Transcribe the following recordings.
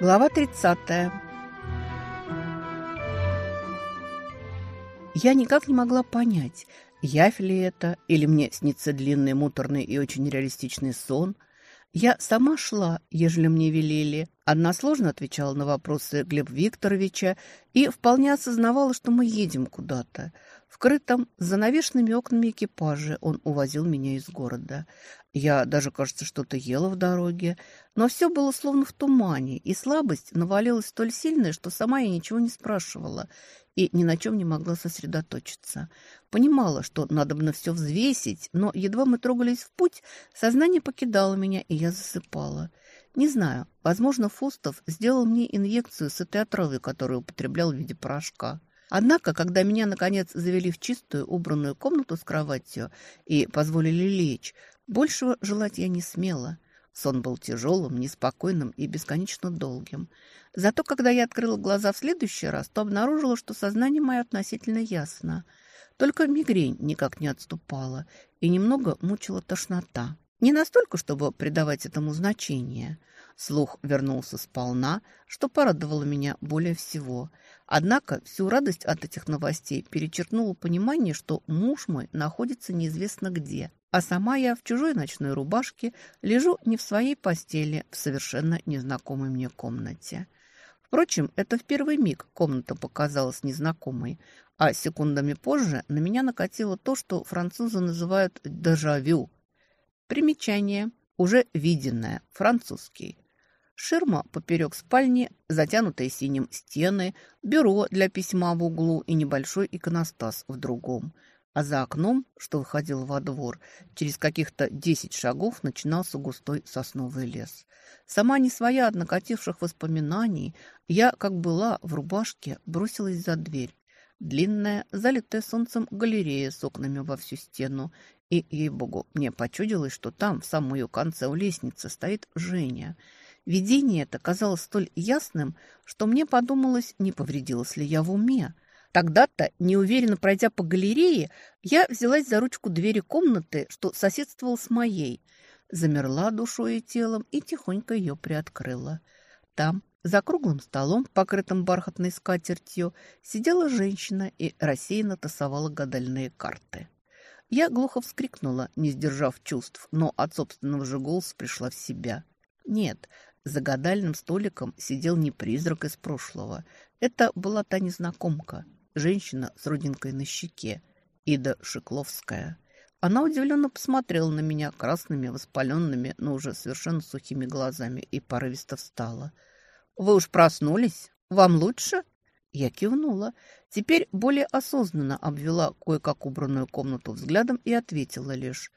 Глава 30. Я никак не могла понять, явь ли это, или мне снится длинный, муторный и очень реалистичный сон. Я сама шла, ежели мне велели, односложно отвечала на вопросы Глеба Викторовича и вполне осознавала, что мы едем куда-то. В крытом, с занавешенными окнами экипаже он увозил меня из города. Я даже, кажется, что-то ела в дороге, но все было словно в тумане, и слабость навалилась столь сильная, что сама я ничего не спрашивала и ни на чем не могла сосредоточиться. Понимала, что надо бы на все взвесить, но едва мы трогались в путь, сознание покидало меня, и я засыпала. Не знаю, возможно, Фустов сделал мне инъекцию с этой отравой, которую употреблял в виде порошка. Однако, когда меня, наконец, завели в чистую, убранную комнату с кроватью и позволили лечь, большего желать я не смела. Сон был тяжелым, неспокойным и бесконечно долгим. Зато, когда я открыла глаза в следующий раз, то обнаружила, что сознание мое относительно ясно. Только мигрень никак не отступала, и немного мучила тошнота. Не настолько, чтобы придавать этому значение. Слух вернулся сполна, что порадовало меня более всего. Однако всю радость от этих новостей перечеркнуло понимание, что муж мой находится неизвестно где, а сама я в чужой ночной рубашке лежу не в своей постели, в совершенно незнакомой мне комнате. Впрочем, это в первый миг комната показалась незнакомой, а секундами позже на меня накатило то, что французы называют «дежавю», Примечание. Уже виденное. Французский. Ширма поперек спальни, затянутые синим стены, бюро для письма в углу и небольшой иконостас в другом. А за окном, что выходил во двор, через каких-то десять шагов начинался густой сосновый лес. Сама не своя от накативших воспоминаний, я, как была в рубашке, бросилась за дверь. Длинная, залитая солнцем галерея с окнами во всю стену и, ей-богу, мне почудилось, что там, в самом ее конце у лестницы, стоит Женя. Видение это казалось столь ясным, что мне подумалось, не повредилась ли я в уме. Тогда-то, неуверенно пройдя по галерее, я взялась за ручку двери комнаты, что соседствовал с моей. Замерла душой и телом и тихонько ее приоткрыла. Там, за круглым столом, покрытым бархатной скатертью, сидела женщина и рассеянно тасовала гадальные карты. Я глухо вскрикнула, не сдержав чувств, но от собственного же голоса пришла в себя. Нет, за гадальным столиком сидел не призрак из прошлого. Это была та незнакомка, женщина с родинкой на щеке, Ида Шикловская. Она удивленно посмотрела на меня красными, воспаленными, но уже совершенно сухими глазами и порывисто встала. «Вы уж проснулись? Вам лучше?» Я кивнула. Теперь более осознанно обвела кое-как убранную комнату взглядом и ответила лишь.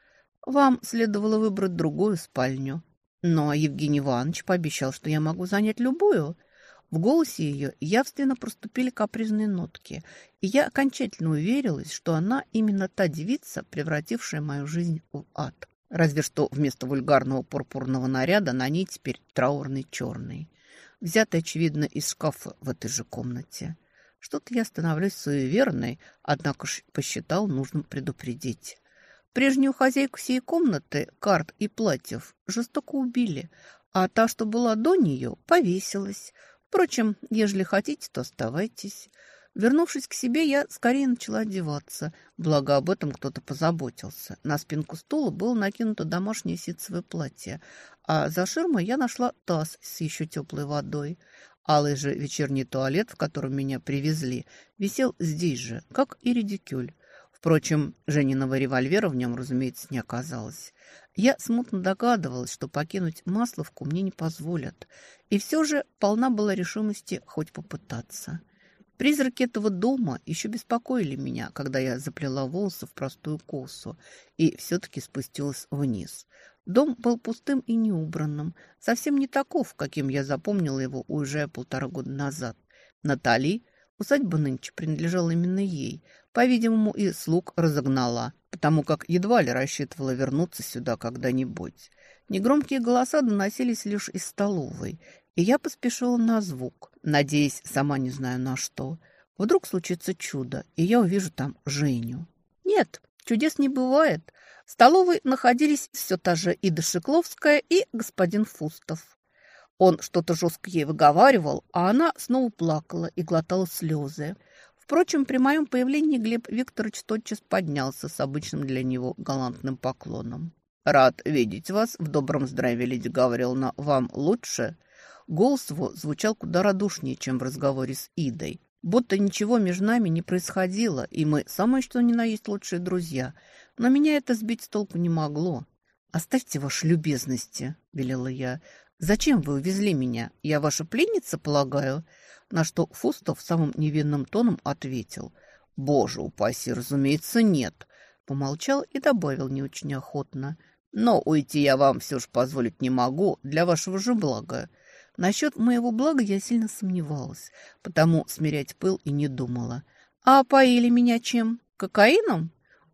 «Вам следовало выбрать другую спальню». Но Евгений Иванович пообещал, что я могу занять любую. В голосе ее явственно проступили капризные нотки, и я окончательно уверилась, что она именно та девица, превратившая мою жизнь в ад. Разве что вместо вульгарного пурпурного наряда на ней теперь траурный черный взятый, очевидно, из шкафа в этой же комнате. Что-то я становлюсь суеверной, однако ж посчитал нужным предупредить. Прежнюю хозяйку сей комнаты, карт и платьев, жестоко убили, а та, что была до нее, повесилась. Впрочем, ежели хотите, то оставайтесь. Вернувшись к себе, я скорее начала одеваться, благо об этом кто-то позаботился. На спинку стула было накинуто домашнее ситцевое платье, а за ширмой я нашла таз с еще теплой водой. Алый же вечерний туалет, в котором меня привезли, висел здесь же, как и редикюль. Впрочем, Жениного револьвера в нем, разумеется, не оказалось. Я смутно догадывалась, что покинуть Масловку мне не позволят, и все же полна была решимости хоть попытаться. Призраки этого дома еще беспокоили меня, когда я заплела волосы в простую косу и все-таки спустилась вниз. Дом был пустым и неубранным, совсем не таков, каким я запомнила его уже полтора года назад. Натали, усадьба нынче принадлежала именно ей, по-видимому, и слуг разогнала, потому как едва ли рассчитывала вернуться сюда когда-нибудь. Негромкие голоса доносились лишь из столовой, и я поспешила на звук, надеясь, сама не знаю на что. Вдруг случится чудо, и я увижу там Женю. Нет, чудес не бывает. В столовой находились все та же Ида Шекловская и господин Фустов. Он что-то жестко ей выговаривал, а она снова плакала и глотала слезы. Впрочем, при моем появлении Глеб Викторович тотчас поднялся с обычным для него галантным поклоном. «Рад видеть вас в добром здравии, леди Гавриловна. Вам лучше?» Голос его звучал куда радушнее, чем в разговоре с Идой. Будто ничего между нами не происходило, и мы самое что ни на есть лучшие друзья. Но меня это сбить с толку не могло. «Оставьте ваши любезности», — велела я. «Зачем вы увезли меня? Я ваша пленница, полагаю?» На что Фустов самым невинным тоном ответил. «Боже упаси, разумеется, нет». Помолчал и добавил не очень охотно. «Но уйти я вам все же позволить не могу, для вашего же блага. Насчет моего блага я сильно сомневалась, потому смирять пыл и не думала. «А поили меня чем? Кокаином?»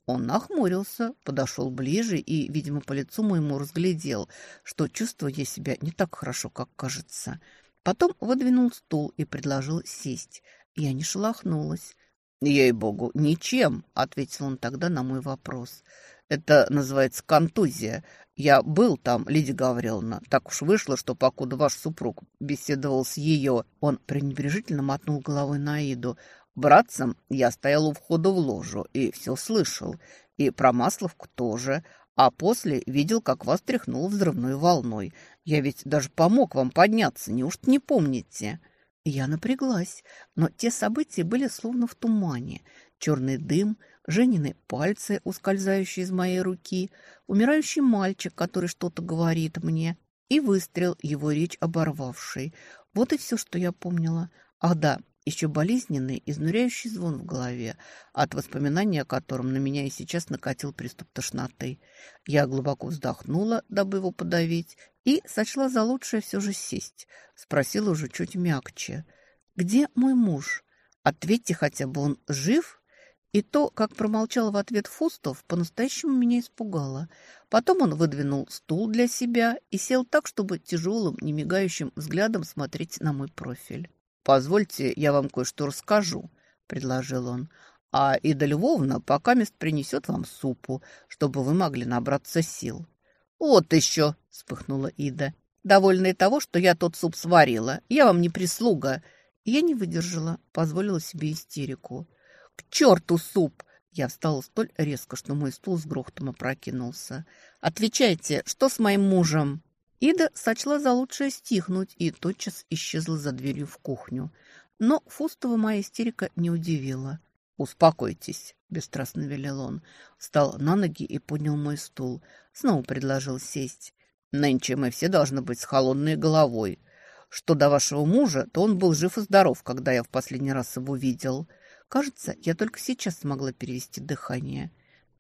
Он нахмурился, подошел ближе и, видимо, по лицу моему разглядел, что чувствую я себя не так хорошо, как кажется. Потом выдвинул стул и предложил сесть. Я не шелохнулась. «Ей-богу, ничем», — ответил он тогда на мой вопрос. «Это называется контузия. Я был там, Лидия Гавриловна. Так уж вышло, что покуда ваш супруг беседовал с ее, он пренебрежительно мотнул головой на Иду. Братцем я стоял у входа в ложу и все слышал. И про Масловку тоже. А после видел, как вас тряхнуло взрывной волной. Я ведь даже помог вам подняться, неужто не помните?» Я напряглась, но те события были словно в тумане. Черный дым, Женины пальцы, ускользающие из моей руки, умирающий мальчик, который что-то говорит мне, и выстрел, его речь оборвавший. Вот и все, что я помнила. Ах да, еще болезненный, изнуряющий звон в голове, от воспоминания о котором на меня и сейчас накатил приступ тошноты. Я глубоко вздохнула, дабы его подавить, и сочла за лучшее все же сесть. Спросила уже чуть мягче. «Где мой муж? Ответьте хотя бы, он жив?» И то, как промолчал в ответ Фустов, по-настоящему меня испугало. Потом он выдвинул стул для себя и сел так, чтобы тяжелым, немигающим взглядом смотреть на мой профиль. «Позвольте, я вам кое-что расскажу», — предложил он. «А Ида Львовна пока мест принесет вам супу, чтобы вы могли набраться сил». «Вот еще!» — вспыхнула Ида. «Довольная того, что я тот суп сварила. Я вам не прислуга». Я не выдержала, позволила себе истерику. «К черту суп!» Я встала столь резко, что мой стул с грохотом опрокинулся. «Отвечайте, что с моим мужем?» Ида сочла за лучшее стихнуть и тотчас исчезла за дверью в кухню. Но Фустова моя истерика не удивила. «Успокойтесь», — бесстрастно велел он. Встал на ноги и поднял мой стул. Снова предложил сесть. «Нынче мы все должны быть с холодной головой. Что до вашего мужа, то он был жив и здоров, когда я в последний раз его видел. Кажется, я только сейчас смогла перевести дыхание.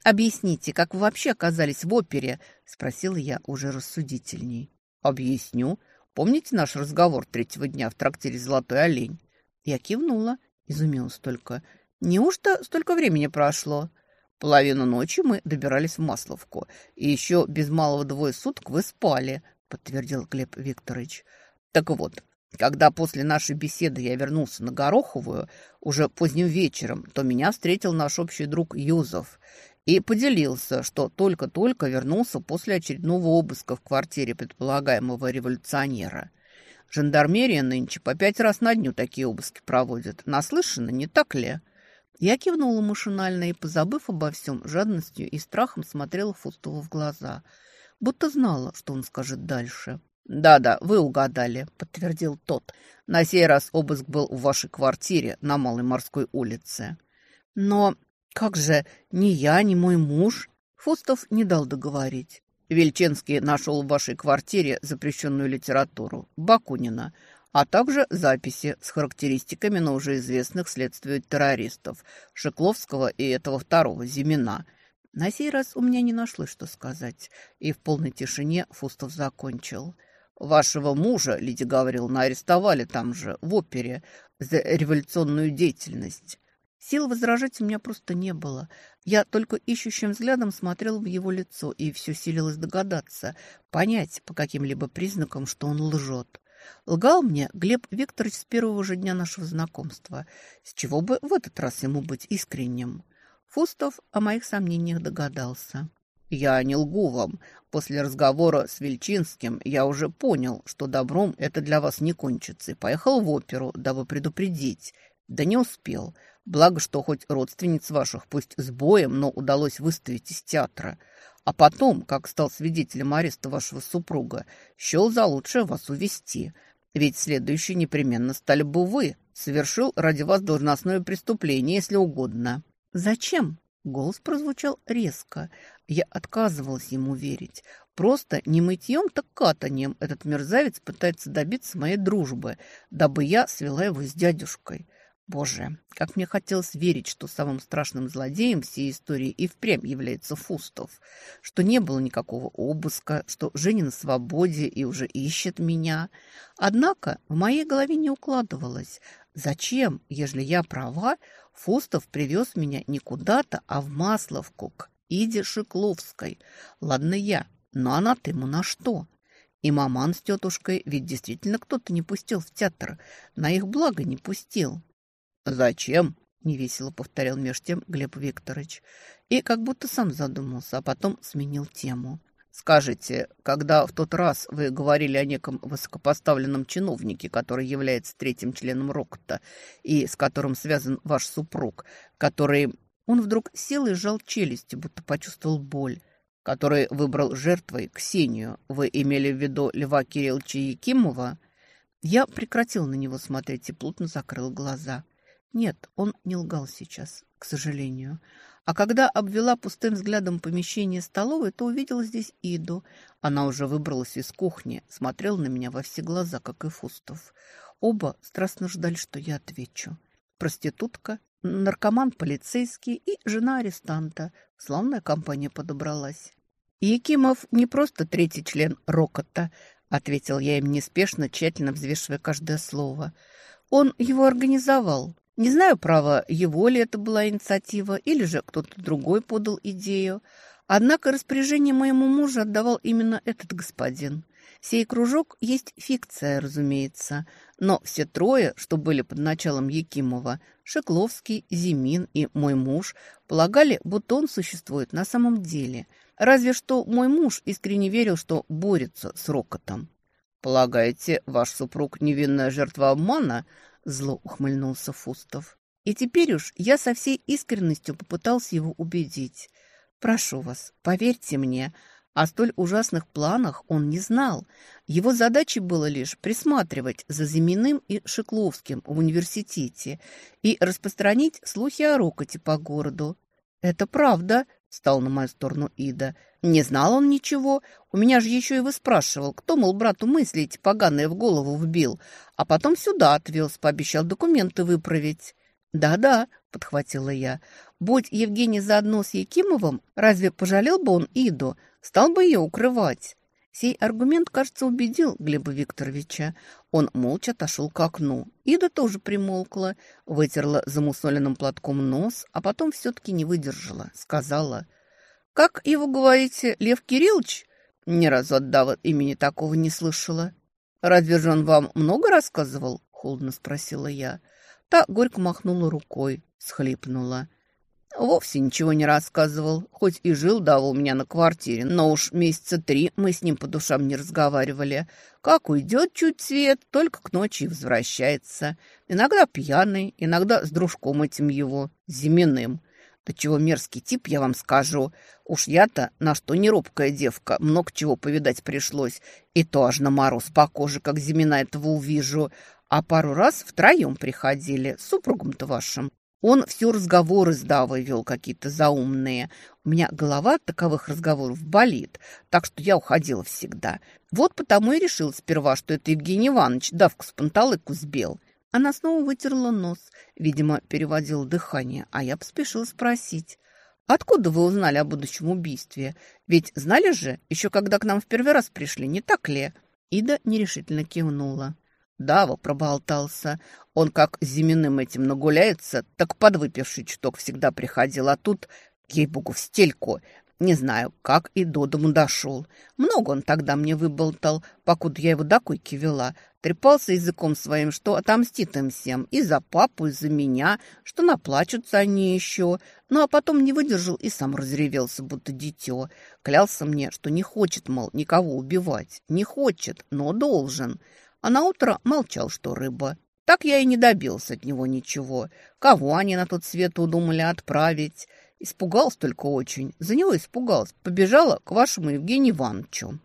«Объясните, как вы вообще оказались в опере?» – спросила я уже рассудительней. «Объясню. Помните наш разговор третьего дня в трактире «Золотой олень»?» Я кивнула, изумилась только. «Неужто столько времени прошло?» «Половину ночи мы добирались в Масловку, и еще без малого двое суток вы спали», – подтвердил Глеб Викторович. «Так вот, когда после нашей беседы я вернулся на Гороховую, уже поздним вечером, то меня встретил наш общий друг Юзов и поделился, что только-только вернулся после очередного обыска в квартире предполагаемого революционера. Жандармерия нынче по пять раз на дню такие обыски проводит. Наслышано, не так ли? Я кивнула машинально и, позабыв обо всем, жадностью и страхом смотрела Фустову в глаза, будто знала, что он скажет дальше. «Да-да, вы угадали», — подтвердил тот. «На сей раз обыск был в вашей квартире на Малой морской улице». «Но как же ни я, ни мой муж?» Фустов не дал договорить. Вельченский нашел в вашей квартире запрещенную литературу Бакунина, а также записи с характеристиками на уже известных следствию террористов Шекловского и этого второго Зимина. На сей раз у меня не нашлось, что сказать, и в полной тишине Фустов закончил – Вашего мужа, Лидия Гавриловна, арестовали там же, в опере, за революционную деятельность. Сил возражать у меня просто не было. Я только ищущим взглядом смотрел в его лицо и все силилось догадаться, понять по каким-либо признакам, что он лжет. Лгал мне Глеб Викторович с первого же дня нашего знакомства. С чего бы в этот раз ему быть искренним? Фустов о моих сомнениях догадался. Я не лгу вам. После разговора с Вельчинским я уже понял, что добром это для вас не кончится, и поехал в оперу, дабы предупредить. Да не успел. Благо, что хоть родственниц ваших, пусть с боем, но удалось выставить из театра. А потом, как стал свидетелем ареста вашего супруга, счел за лучшее вас увести. Ведь следующий непременно стали бы вы. Совершил ради вас должностное преступление, если угодно. Зачем? Голос прозвучал резко. Я отказывалась ему верить. Просто не мытьем, так катанием этот мерзавец пытается добиться моей дружбы, дабы я свела его с дядюшкой. Боже, как мне хотелось верить, что самым страшным злодеем всей истории и впрямь является Фустов, что не было никакого обыска, что Женя на свободе и уже ищет меня. Однако в моей голове не укладывалось, зачем, ежели я права, Фустов привез меня не куда-то, а в Масловку, к Иде Шикловской. Ладно я, но она-то ему на что? И маман с тетушкой ведь действительно кто-то не пустил в театр, на их благо не пустил. «Зачем?» — невесело повторял меж тем Глеб Викторович. И как будто сам задумался, а потом сменил тему. «Скажите, когда в тот раз вы говорили о неком высокопоставленном чиновнике, который является третьим членом Рокота и с которым связан ваш супруг, который...» Он вдруг сел и сжал челюсти, будто почувствовал боль который выбрал жертвой Ксению. Вы имели в виду Льва Кирилловича Якимова? Я прекратил на него смотреть и плотно закрыл глаза. Нет, он не лгал сейчас, к сожалению. А когда обвела пустым взглядом помещение столовой, то увидела здесь Иду. Она уже выбралась из кухни, смотрела на меня во все глаза, как и Фустов. Оба страстно ждали, что я отвечу. Проститутка, наркоман полицейский и жена арестанта. Славная компания подобралась. «Якимов не просто третий член Рокота», — ответил я им неспешно, тщательно взвешивая каждое слово. «Он его организовал, не знаю, право, его ли это была инициатива, или же кто-то другой подал идею. Однако распоряжение моему мужу отдавал именно этот господин. Сей кружок есть фикция, разумеется, но все трое, что были под началом Якимова, Шекловский, Зимин и мой муж, полагали, будто он существует на самом деле. Разве что мой муж искренне верил, что борется с Рокотом. «Полагаете, ваш супруг невинная жертва обмана?» Зло ухмыльнулся Фустов. И теперь уж я со всей искренностью попытался его убедить. Прошу вас, поверьте мне, о столь ужасных планах он не знал. Его задачей было лишь присматривать за Зиминым и Шекловским в университете и распространить слухи о Рокоте по городу. «Это правда», — стал на мою сторону Ида. «Не знал он ничего. У меня же еще и выспрашивал, кто, мол, брату мысли эти поганые в голову вбил. А потом сюда отвез, пообещал документы выправить». «Да-да», — подхватила я. «Будь Евгений заодно с Якимовым, разве пожалел бы он Иду? Стал бы ее укрывать?» Сей аргумент, кажется, убедил Глеба Викторовича. Он молча отошел к окну. Ида тоже примолкла, вытерла замусоленным платком нос, а потом все-таки не выдержала. Сказала, «Как его говорите, Лев Кириллович?» Ни разу от Дава имени такого не слышала. «Разве же он вам много рассказывал?» — холодно спросила я. Та горько махнула рукой, схлипнула. Вовсе ничего не рассказывал, хоть и жил Дава у меня на квартире, но уж месяца три мы с ним по душам не разговаривали. Как уйдет чуть свет, только к ночи возвращается. Иногда пьяный, иногда с дружком этим его, Зиминым. Да чего мерзкий тип, я вам скажу. Уж я-то, на что не робкая девка, много чего повидать пришлось. И то аж на мороз по коже, как Зимина этого увижу. А пару раз втроем приходили, с супругом-то вашим. Он все разговоры с Давой вел какие-то заумные. У меня голова от таковых разговоров болит, так что я уходила всегда. Вот потому и решил сперва, что это Евгений Иванович давку с панталыку сбил. Она снова вытерла нос, видимо, переводила дыхание, а я поспешила спросить. «Откуда вы узнали о будущем убийстве? Ведь знали же, еще когда к нам в первый раз пришли, не так ли?» Ида нерешительно кивнула. Дава проболтался. Он как зименным этим нагуляется, так подвыпивший чуток всегда приходил, а тут, ей-богу, в стельку. Не знаю, как и до дому дошел. Много он тогда мне выболтал, покуда я его до койки вела. Трепался языком своим, что отомстит им всем. И за папу, и за меня, что наплачутся они еще. Ну, а потом не выдержал и сам разревелся, будто дитё. Клялся мне, что не хочет, мол, никого убивать. Не хочет, но должен. А на утро молчал, что рыба. Так я и не добился от него ничего. Кого они на тот свет удумали отправить? Испугался только очень. За него испугался. Побежала к вашему Евгению Ивановичу.